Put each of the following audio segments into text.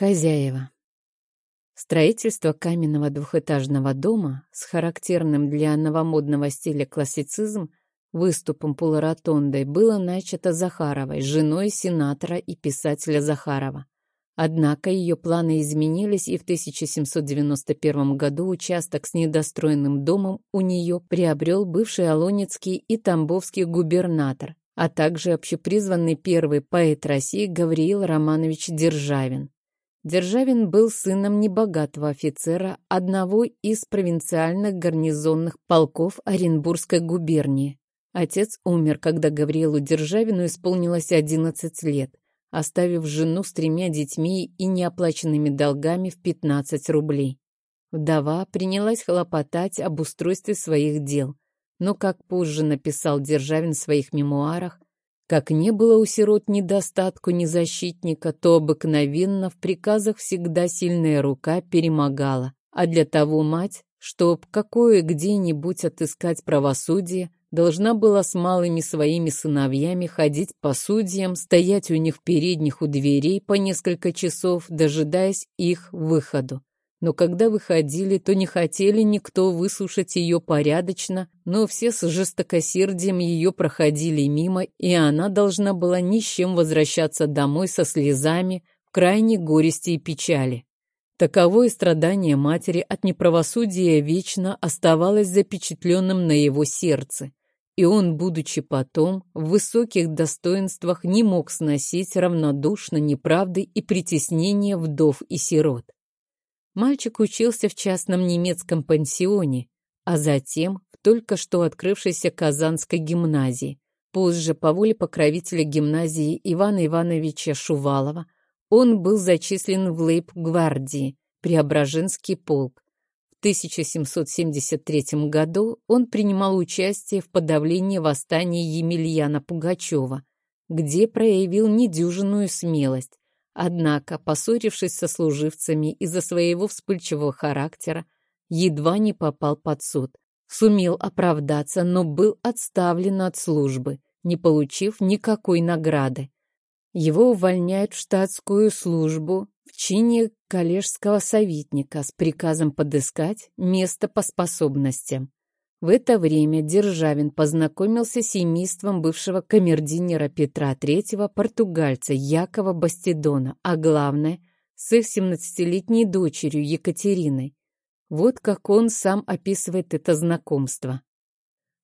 Хозяева. Строительство каменного двухэтажного дома с характерным для новомодного стиля классицизм выступом полуротондой было начато Захаровой, женой сенатора и писателя Захарова. Однако ее планы изменились, и в 1791 году участок с недостроенным домом у нее приобрел бывший Алонецкий и Тамбовский губернатор, а также общепризванный первый поэт России Гавриил Романович Державин. Державин был сыном небогатого офицера одного из провинциальных гарнизонных полков Оренбургской губернии. Отец умер, когда Гавриилу Державину исполнилось 11 лет, оставив жену с тремя детьми и неоплаченными долгами в 15 рублей. Вдова принялась хлопотать об устройстве своих дел, но, как позже написал Державин в своих мемуарах, как не было у сирот недостатку ни защитника, то обыкновенно в приказах всегда сильная рука перемогала. А для того мать, чтоб какое где-нибудь отыскать правосудие, должна была с малыми своими сыновьями ходить по судьям, стоять у них передних у дверей по несколько часов, дожидаясь их выходу но когда выходили, то не хотели никто выслушать ее порядочно, но все с жестокосердием ее проходили мимо, и она должна была ни с чем возвращаться домой со слезами, в крайней горести и печали. Таковое страдание матери от неправосудия вечно оставалось запечатленным на его сердце, и он, будучи потом в высоких достоинствах, не мог сносить равнодушно неправды и притеснения вдов и сирот. Мальчик учился в частном немецком пансионе, а затем в только что открывшейся Казанской гимназии. Позже, по воле покровителя гимназии Ивана Ивановича Шувалова, он был зачислен в лейб-гвардии, Преображенский полк. В 1773 году он принимал участие в подавлении восстания Емельяна Пугачева, где проявил недюжинную смелость, Однако, поссорившись со служивцами из-за своего вспыльчивого характера, едва не попал под суд. Сумел оправдаться, но был отставлен от службы, не получив никакой награды. Его увольняют в штатскую службу в чине коллежского советника с приказом подыскать место по способностям. В это время Державин познакомился с семейством бывшего камердинера Петра III, португальца Якова Бастидона, а главное, с их 17-летней дочерью Екатериной. Вот как он сам описывает это знакомство.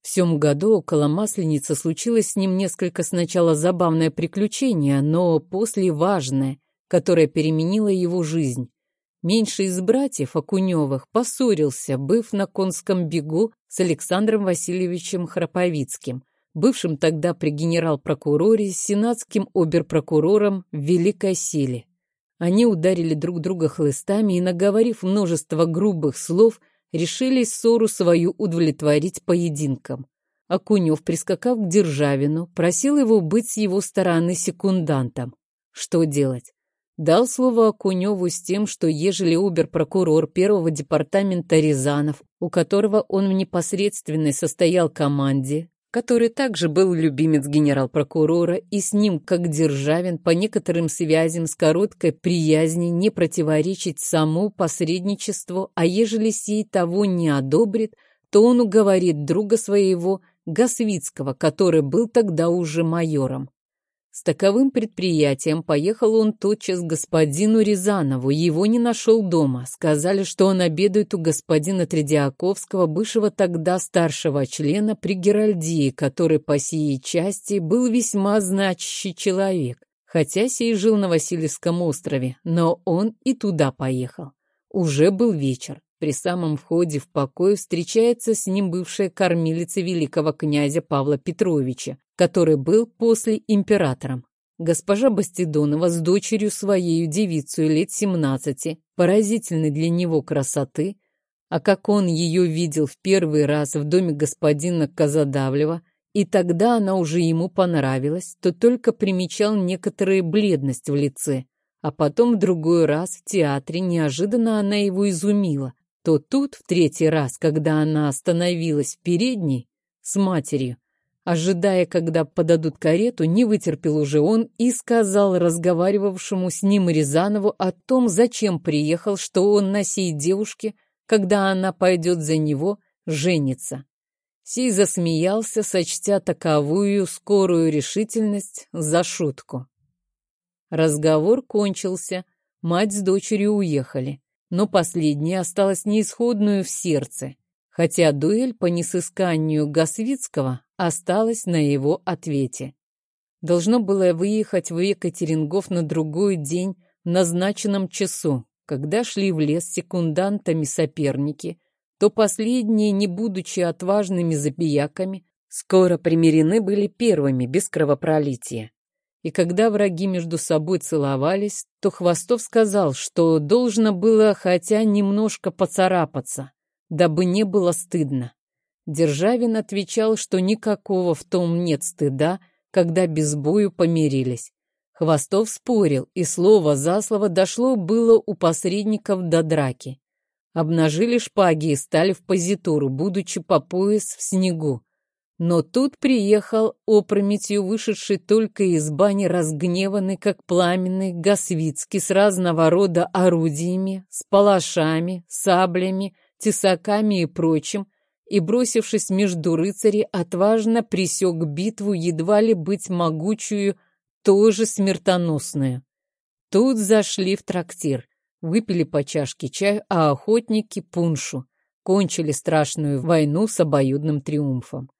В сём году около Масленицы случилось с ним несколько сначала забавное приключение, но после важное, которое переменило его жизнь. Меньший из братьев Окуневых поссорился, быв на конском бегу с Александром Васильевичем Храповицким, бывшим тогда при генерал-прокуроре сенатским оберпрокурором в Великой Силе. Они ударили друг друга хлыстами и, наговорив множество грубых слов, решили ссору свою удовлетворить поединком. Окунев, прискакав к Державину, просил его быть с его стороны секундантом. Что делать? Дал слово Окуневу с тем, что ежели обер-прокурор первого департамента Рязанов, у которого он в непосредственной состоял команде, который также был любимец генерал-прокурора и с ним, как Державин, по некоторым связям с короткой приязни не противоречить саму посредничеству, а ежели сей того не одобрит, то он уговорит друга своего Гасвицкого, который был тогда уже майором. С таковым предприятием поехал он тотчас к господину Рязанову. Его не нашел дома. Сказали, что он обедает у господина Тредиаковского, бывшего тогда старшего члена при Геральдии, который по сей части был весьма значащий человек. Хотя сей жил на Васильевском острове, но он и туда поехал. Уже был вечер. При самом входе в покой встречается с ним бывшая кормилица великого князя Павла Петровича, который был после императором. Госпожа Бастидонова с дочерью своей девицей лет 17, поразительной для него красоты, а как он ее видел в первый раз в доме господина Казадавлева, и тогда она уже ему понравилась, то только примечал некоторую бледность в лице, а потом в другой раз в театре неожиданно она его изумила, то тут в третий раз, когда она остановилась в передней с матерью, Ожидая, когда подадут карету, не вытерпел уже он и сказал разговаривавшему с ним Рязанову о том, зачем приехал, что он на сей девушке, когда она пойдет за него, женится. Сей засмеялся, сочтя таковую скорую решительность за шутку. Разговор кончился, мать с дочерью уехали, но последняя осталась неисходную в сердце, хотя дуэль по несысканию Гасвицкого осталась на его ответе. Должно было выехать в Екатерингов на другой день в назначенном часу, когда шли в лес секундантами соперники, то последние, не будучи отважными забияками, скоро примирены были первыми, без кровопролития. И когда враги между собой целовались, то Хвостов сказал, что должно было хотя немножко поцарапаться, дабы не было стыдно. Державин отвечал, что никакого в том нет стыда, когда без бою помирились. Хвостов спорил, и слово за слово дошло было у посредников до драки. Обнажили шпаги и стали в позитуру, будучи по пояс в снегу. Но тут приехал опрометью вышедший только из бани разгневанный, как пламенный, Гасвицкий с разного рода орудиями, с палашами, саблями, тесаками и прочим, и, бросившись между рыцарей, отважно присек битву, едва ли быть могучую, тоже смертоносную. Тут зашли в трактир. Выпили по чашке чаю, а охотники — пуншу. Кончили страшную войну с обоюдным триумфом.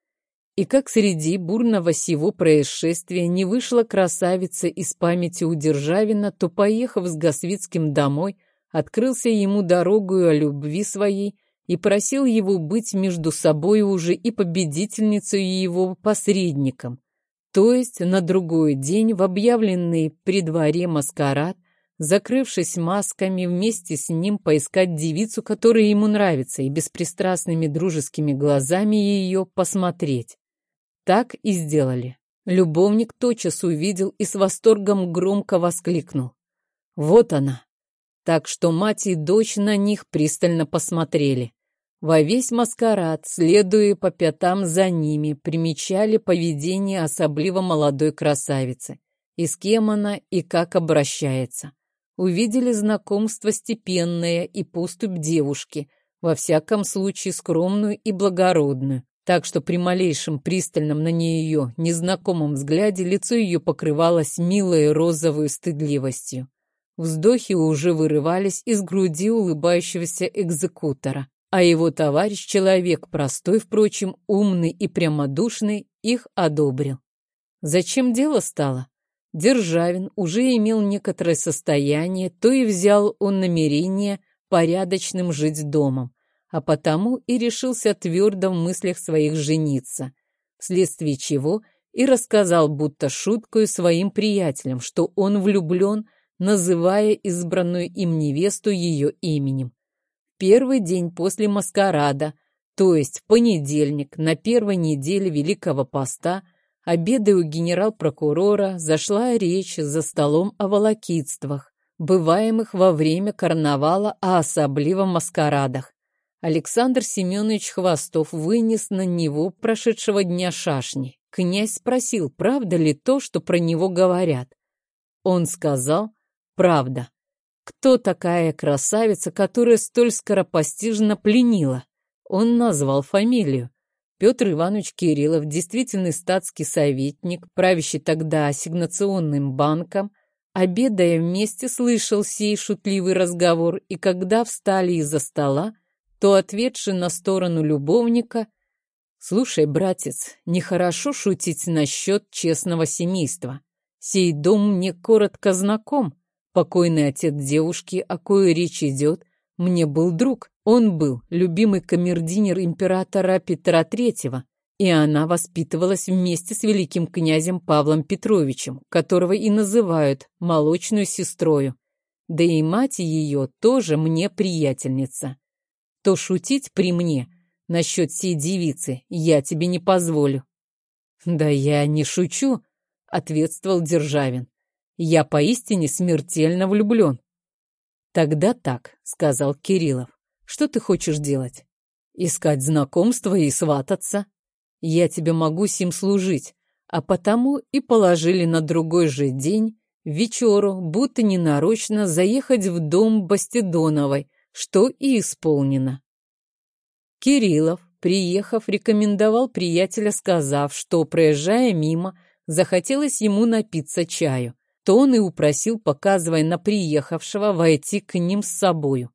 И как среди бурного сего происшествия не вышла красавица из памяти у Державина, то, поехав с Гасвицким домой, открылся ему дорогою о любви своей и просил его быть между собой уже и победительницей его посредником. То есть на другой день в объявленный при дворе маскарад закрывшись масками, вместе с ним поискать девицу, которая ему нравится, и беспристрастными дружескими глазами ее посмотреть. Так и сделали. Любовник тотчас увидел и с восторгом громко воскликнул. «Вот она!» Так что мать и дочь на них пристально посмотрели. Во весь маскарад, следуя по пятам за ними, примечали поведение особливо молодой красавицы. И с кем она, и как обращается увидели знакомство степенное и поступь девушки, во всяком случае скромную и благородную, так что при малейшем пристальном на нее незнакомом взгляде лицо ее покрывалось милой розовой стыдливостью. Вздохи уже вырывались из груди улыбающегося экзекутора, а его товарищ, человек простой, впрочем, умный и прямодушный, их одобрил. Зачем дело стало? Державин уже имел некоторое состояние, то и взял он намерение порядочным жить домом, а потому и решился твердо в мыслях своих жениться, вследствие чего и рассказал будто шуткою своим приятелям, что он влюблен, называя избранную им невесту ее именем. Первый день после маскарада, то есть в понедельник, на первой неделе Великого Поста – Обедая у генерал-прокурора, зашла речь за столом о волокитствах, бываемых во время карнавала, а особливо маскарадах. Александр Семенович Хвостов вынес на него прошедшего дня шашни. Князь спросил, правда ли то, что про него говорят. Он сказал, правда. Кто такая красавица, которая столь скоропостижно пленила? Он назвал фамилию. Петр Иванович Кириллов, действительный статский советник, правящий тогда ассигнационным банком, обедая вместе, слышал сей шутливый разговор, и когда встали из-за стола, то, ответший на сторону любовника, «Слушай, братец, нехорошо шутить насчет честного семейства. Сей дом мне коротко знаком. Покойный отец девушки, о кое речь идет, мне был друг. Он был любимый камердинер императора Петра III, и она воспитывалась вместе с великим князем Павлом Петровичем, которого и называют молочную сестрою. Да и мать ее тоже мне приятельница. То шутить при мне насчет сей девицы я тебе не позволю. Да я не шучу, ответствовал Державин. Я поистине смертельно влюблен. Тогда так, сказал Кириллов. Что ты хочешь делать? Искать знакомства и свататься? я тебе могу сим служить, а потому и положили на другой же день вечеру, будто ненарочно заехать в дом Бастидоновой, что и исполнено. Кириллов, приехав, рекомендовал приятеля, сказав, что, проезжая мимо, захотелось ему напиться чаю, то он и упросил, показывая на приехавшего, войти к ним с собою.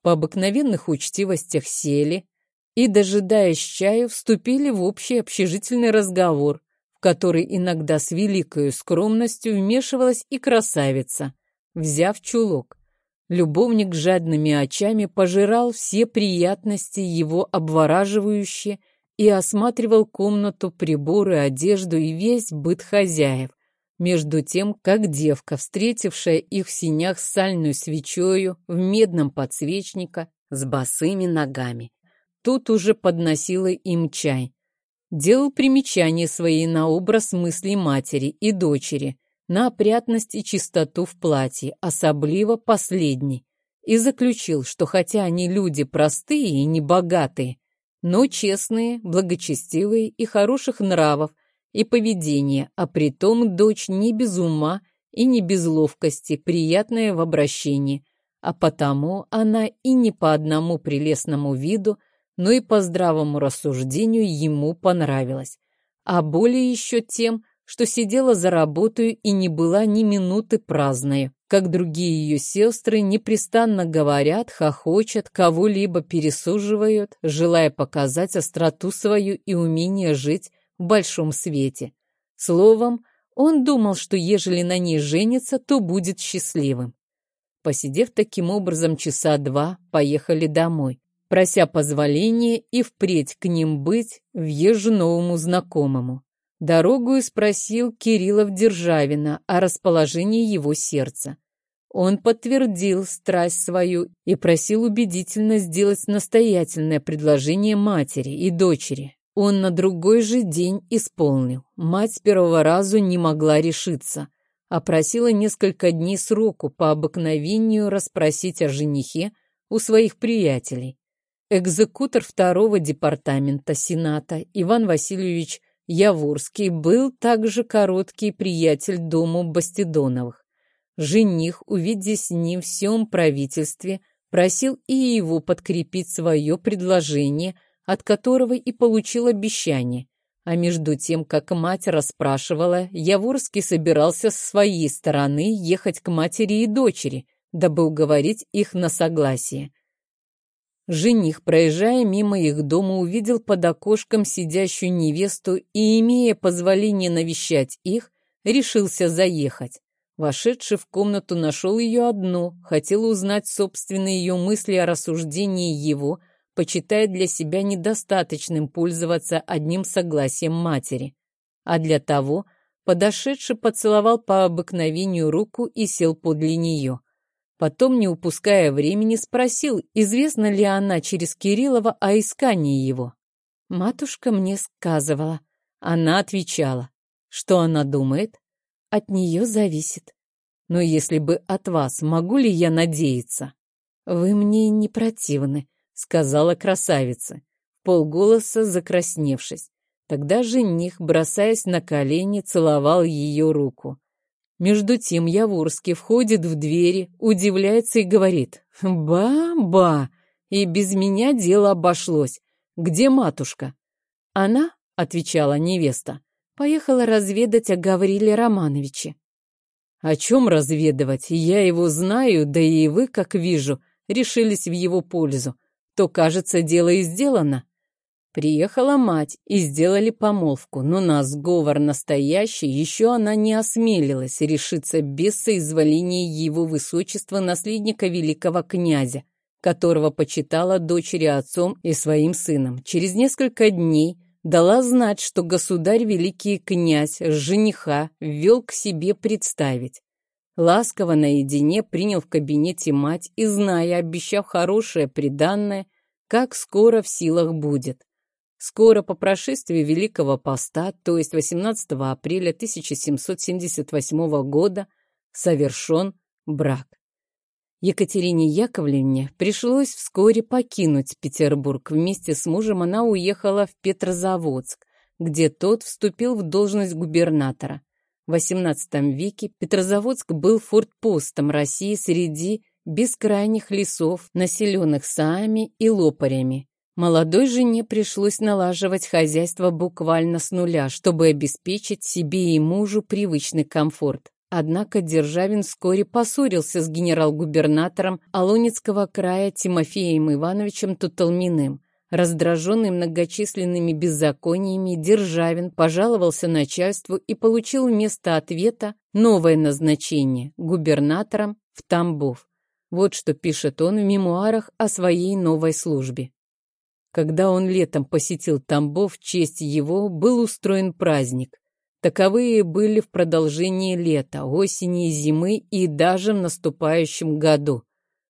По обыкновенных учтивостях сели и, дожидаясь чаю, вступили в общий общежительный разговор, в который иногда с великою скромностью вмешивалась и красавица, взяв чулок. Любовник жадными очами пожирал все приятности его обвораживающие и осматривал комнату, приборы, одежду и весь быт хозяев. Между тем, как девка, встретившая их в синях с сальной свечою, в медном подсвечника, с босыми ногами, тут уже подносила им чай, делал примечания свои на образ мыслей матери и дочери, на опрятность и чистоту в платье, особливо последней, и заключил, что хотя они люди простые и небогатые, но честные, благочестивые и хороших нравов и поведения, а притом дочь не без ума и не без ловкости, приятная в обращении, а потому она и не по одному прелестному виду но и по здравому рассуждению ему понравилось. А более еще тем, что сидела за работой и не была ни минуты праздной, как другие ее сестры непрестанно говорят, хохочут, кого-либо пересуживают, желая показать остроту свою и умение жить в большом свете. Словом, он думал, что ежели на ней женится, то будет счастливым. Посидев таким образом часа два, поехали домой прося позволения и впредь к ним быть въезжу новому знакомому. Дорогу спросил Кириллов Державина о расположении его сердца. Он подтвердил страсть свою и просил убедительно сделать настоятельное предложение матери и дочери. Он на другой же день исполнил. Мать первого разу не могла решиться, а просила несколько дней сроку по обыкновению расспросить о женихе у своих приятелей. Экзекутор второго департамента Сената Иван Васильевич Яворский был также короткий приятель дому Бастидоновых. Жених, увидя с ним всем правительстве, просил и его подкрепить свое предложение, от которого и получил обещание. А между тем, как мать расспрашивала, Яворский собирался с своей стороны ехать к матери и дочери, дабы уговорить их на согласие. Жених, проезжая мимо их дома, увидел под окошком сидящую невесту и, имея позволение навещать их, решился заехать. Вошедший в комнату нашел ее одну, хотел узнать собственные ее мысли о рассуждении его, почитая для себя недостаточным пользоваться одним согласием матери. А для того подошедший поцеловал по обыкновению руку и сел подле нее. Потом, не упуская времени, спросил, известно ли она через Кириллова о искании его. Матушка мне сказывала. Она отвечала. Что она думает? От нее зависит. Но если бы от вас, могу ли я надеяться? Вы мне не противны, сказала красавица, полголоса закрасневшись. Тогда жених, бросаясь на колени, целовал ее руку. Между тем Яворский входит в двери, удивляется и говорит «Ба-ба! И без меня дело обошлось. Где матушка?» «Она», — отвечала невеста, — «поехала разведать о Гавриле Романовиче». «О чем разведывать? Я его знаю, да и вы, как вижу, решились в его пользу. То, кажется, дело и сделано. Приехала мать и сделали помолвку, но на сговор настоящий еще она не осмелилась решиться без соизволения его высочества наследника великого князя, которого почитала дочери отцом и своим сыном. Через несколько дней дала знать, что государь великий князь жениха ввел к себе представить. Ласково наедине принял в кабинете мать и, зная, обещав хорошее приданное, как скоро в силах будет. Скоро по прошествии Великого Поста, то есть 18 апреля 1778 года, совершен брак. Екатерине Яковлевне пришлось вскоре покинуть Петербург. Вместе с мужем она уехала в Петрозаводск, где тот вступил в должность губернатора. В XVIII веке Петрозаводск был фортпостом России среди бескрайних лесов, населенных саами и лопарями. Молодой жене пришлось налаживать хозяйство буквально с нуля, чтобы обеспечить себе и мужу привычный комфорт. Однако Державин вскоре поссорился с генерал-губернатором Алонецкого края Тимофеем Ивановичем Туталминым. Раздраженный многочисленными беззакониями, Державин пожаловался начальству и получил вместо ответа новое назначение – губернатором в Тамбов. Вот что пишет он в мемуарах о своей новой службе. Когда он летом посетил Тамбов, в честь его был устроен праздник. Таковые были в продолжении лета, осени и зимы и даже в наступающем году.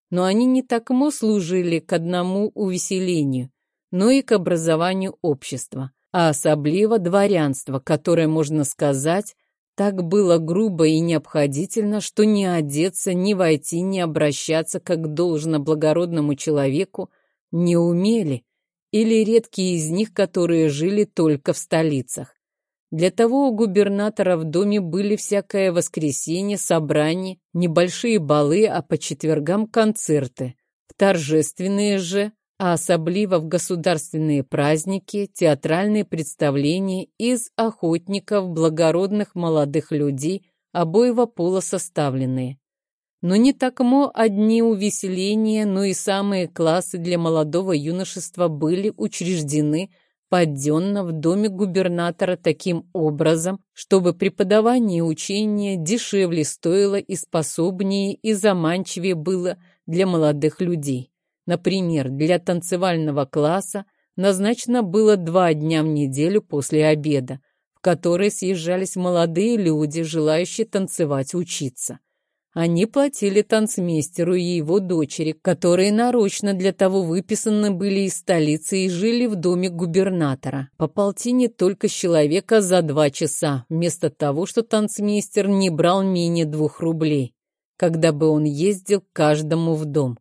Но они не такому служили к одному увеселению, но и к образованию общества, а особливо дворянства, которое, можно сказать, так было грубо и необходительно, что ни одеться, ни войти, ни обращаться как должно благородному человеку не умели, или редкие из них, которые жили только в столицах. Для того у губернатора в доме были всякое воскресенье, собрания, небольшие балы, а по четвергам концерты. В торжественные же, а особливо в государственные праздники, театральные представления из охотников, благородных молодых людей, обоего пола составленные. Но не такмо одни увеселения, но и самые классы для молодого юношества были учреждены подденно в доме губернатора таким образом, чтобы преподавание и учение дешевле стоило и способнее и заманчивее было для молодых людей. Например, для танцевального класса назначено было два дня в неделю после обеда, в которые съезжались молодые люди, желающие танцевать учиться. Они платили танцмейстеру и его дочери, которые нарочно для того выписаны были из столицы и жили в доме губернатора. По полтине только с человека за два часа, вместо того, что танцмейстер не брал менее двух рублей, когда бы он ездил каждому в дом.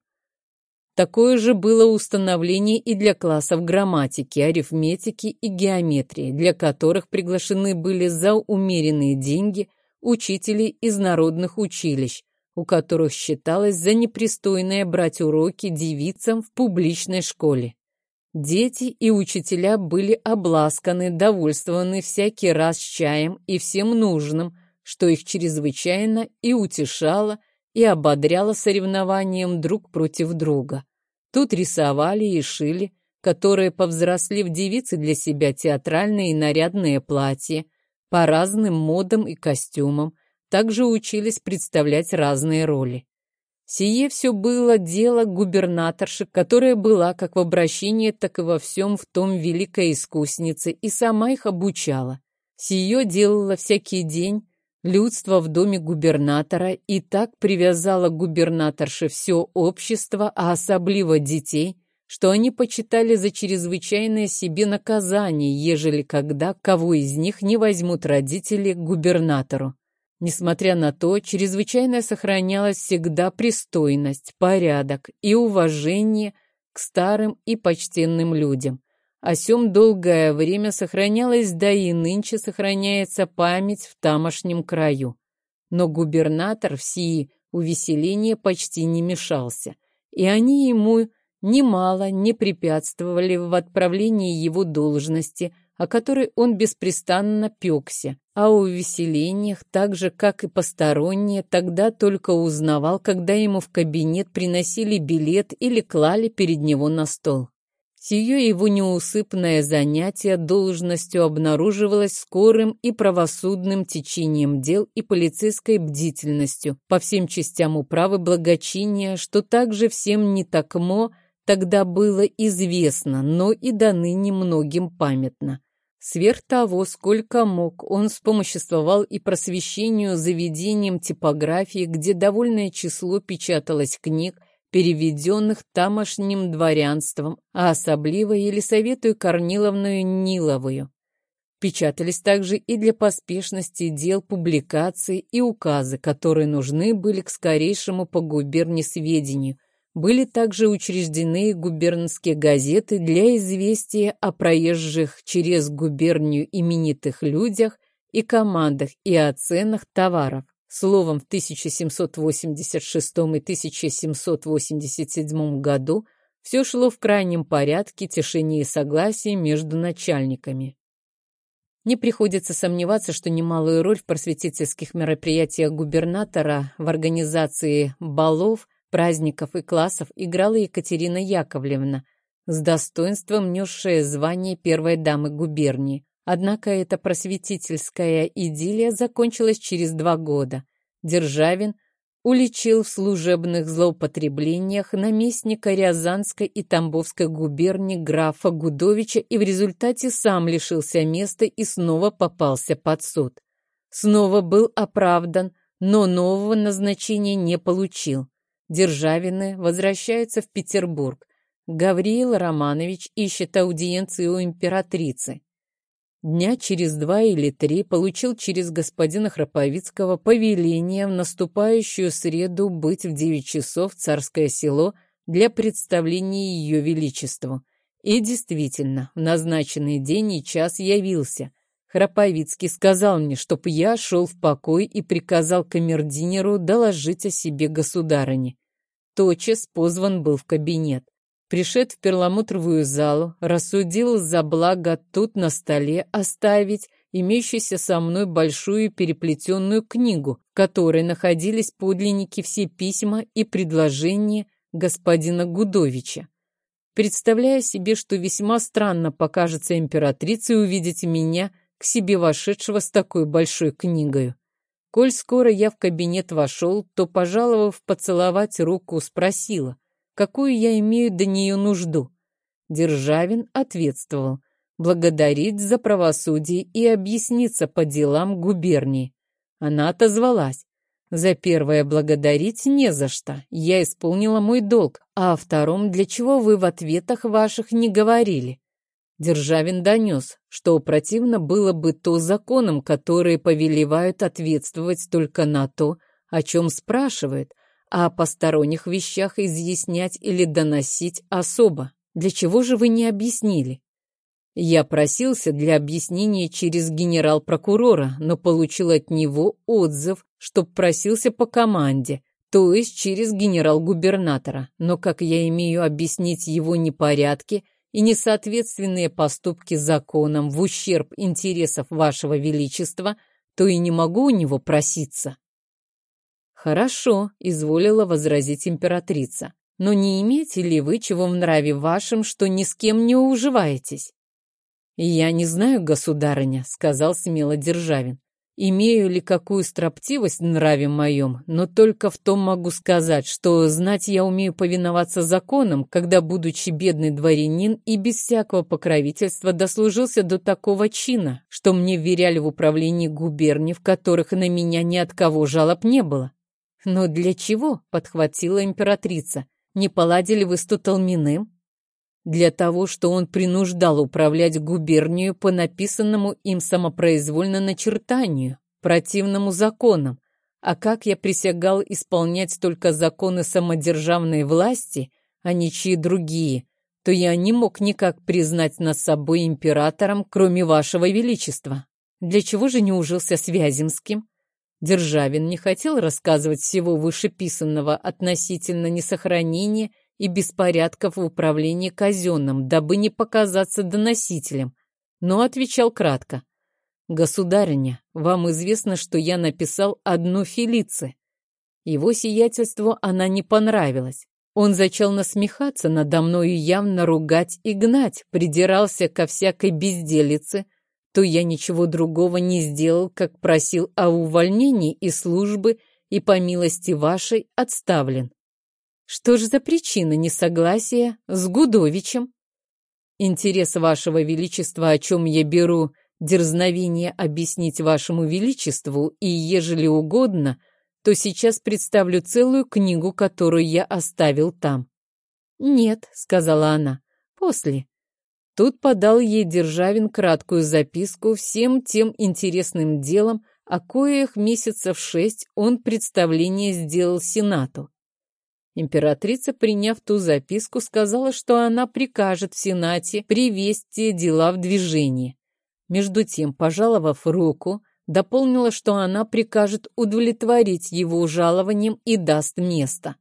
Такое же было установление и для классов грамматики, арифметики и геометрии, для которых приглашены были за умеренные деньги учители из народных училищ, у которых считалось за непристойное брать уроки девицам в публичной школе. Дети и учителя были обласканы, довольствованы всякий раз чаем и всем нужным, что их чрезвычайно и утешало, и ободряло соревнованием друг против друга. Тут рисовали и шили, которые, повзрослев девицы для себя театральные и нарядные платья, по разным модам и костюмам, также учились представлять разные роли. Сие все было дело губернаторши, которая была как в обращении, так и во всем в том великая искусница и сама их обучала. Сие делала всякий день людство в доме губернатора и так привязала губернаторше все общество, а особливо детей, что они почитали за чрезвычайное себе наказание, ежели когда кого из них не возьмут родители к губернатору. Несмотря на то, чрезвычайно сохранялась всегда пристойность, порядок и уважение к старым и почтенным людям. О сем долгое время сохранялась, да и нынче сохраняется память в тамошнем краю. Но губернатор в сии увеселения почти не мешался, и они ему немало не препятствовали в отправлении его должности – о которой он беспрестанно пекся, а о увеселениях, так же, как и посторонние, тогда только узнавал, когда ему в кабинет приносили билет или клали перед него на стол. Сие его неусыпное занятие должностью обнаруживалось скорым и правосудным течением дел и полицейской бдительностью по всем частям управы благочиния, что также всем не такмо тогда было известно, но и до ныне многим памятно. Сверх того, сколько мог, он вспомоществовал и просвещению заведением типографии, где довольное число печаталось книг, переведенных тамошним дворянством, а особливо Елисаветую Корниловную Ниловую. Печатались также и для поспешности дел публикации и указы, которые нужны были к скорейшему по губернии сведению, были также учреждены губернские газеты для известия о проезжих через губернию именитых людях и командах и о ценах товаров. Словом, в 1786 и 1787 году все шло в крайнем порядке тишине и согласии между начальниками. Не приходится сомневаться, что немалую роль в просветительских мероприятиях губернатора в организации балов, праздников и классов играла Екатерина Яковлевна, с достоинством несшая звание первой дамы губернии. Однако эта просветительская идиллия закончилась через два года. Державин уличил в служебных злоупотреблениях наместника Рязанской и Тамбовской губернии графа Гудовича и в результате сам лишился места и снова попался под суд. Снова был оправдан, но нового назначения не получил. Державины возвращаются в Петербург. Гавриил Романович ищет аудиенцию у императрицы. Дня через два или три получил через господина Храповицкого повеление в наступающую среду быть в девять часов в царское село для представления ее величеству. И действительно, в назначенный день и час явился. Храповицкий сказал мне, чтоб я шел в покой и приказал камердинеру доложить о себе государыне. Тотчас позван был в кабинет. Пришед в перламутровую залу, рассудил за благо тут на столе оставить имеющуюся со мной большую переплетенную книгу, в которой находились подлинники все письма и предложения господина Гудовича. Представляя себе, что весьма странно покажется императрице увидеть меня к себе вошедшего с такой большой книгою. Коль скоро я в кабинет вошел, то, пожаловав поцеловать руку, спросила — какую я имею до нее нужду. Державин ответствовал благодарить за правосудие и объясниться по делам губернии. Она отозвалась. За первое благодарить не за что. Я исполнила мой долг. А о втором, для чего вы в ответах ваших не говорили? Державин донес, что противно было бы то законам, которые повелевают ответствовать только на то, о чем спрашивает, а о посторонних вещах изъяснять или доносить особо. Для чего же вы не объяснили? Я просился для объяснения через генерал-прокурора, но получил от него отзыв, чтоб просился по команде, то есть через генерал-губернатора. Но как я имею объяснить его непорядки и несоответственные поступки законам в ущерб интересов вашего величества, то и не могу у него проситься. «Хорошо», — изволила возразить императрица. «Но не имеете ли вы чего в нраве вашем, что ни с кем не уживаетесь?» «Я не знаю, государыня», — сказал смело Державин. «Имею ли какую строптивость в нраве моем, но только в том могу сказать, что знать я умею повиноваться законам, когда, будучи бедный дворянин и без всякого покровительства, дослужился до такого чина, что мне вверяли в управлении губерний, в которых на меня ни от кого жалоб не было. «Но для чего?» — подхватила императрица. «Не поладили вы с Туталминым?» «Для того, что он принуждал управлять губернию по написанному им самопроизвольно начертанию, противному законам. А как я присягал исполнять только законы самодержавной власти, а ничьи другие, то я не мог никак признать над собой императором, кроме вашего величества. Для чего же не ужился с Вяземским?» Державин не хотел рассказывать всего вышеписанного относительно несохранения и беспорядков в управлении казенным, дабы не показаться доносителем, но отвечал кратко. «Государыня, вам известно, что я написал одну Фелице». Его сиятельству она не понравилась. Он зачал насмехаться надо мною, явно ругать и гнать, придирался ко всякой безделице, то я ничего другого не сделал, как просил о увольнении из службы и по милости вашей отставлен. Что же за причина несогласия с Гудовичем? Интерес вашего величества, о чем я беру дерзновение объяснить вашему величеству, и ежели угодно, то сейчас представлю целую книгу, которую я оставил там. «Нет», — сказала она, — «после. Тут подал ей Державин краткую записку всем тем интересным делам, о коих месяцев шесть он представление сделал Сенату. Императрица, приняв ту записку, сказала, что она прикажет в Сенате привести дела в движение. Между тем, пожаловав руку, дополнила, что она прикажет удовлетворить его жалованием и даст место.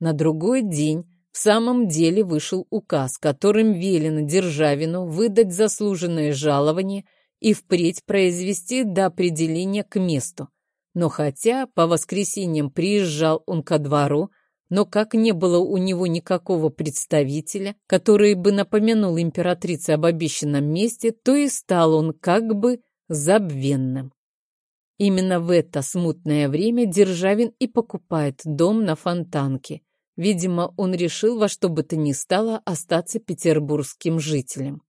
На другой день в самом деле вышел указ, которым велено Державину выдать заслуженное жалование и впредь произвести до определения к месту. Но хотя по воскресеньям приезжал он ко двору, но как не было у него никакого представителя, который бы напомянул императрице об обещанном месте, то и стал он как бы забвенным. Именно в это смутное время Державин и покупает дом на Фонтанке. Видимо, он решил во что бы то ни стало остаться петербургским жителем.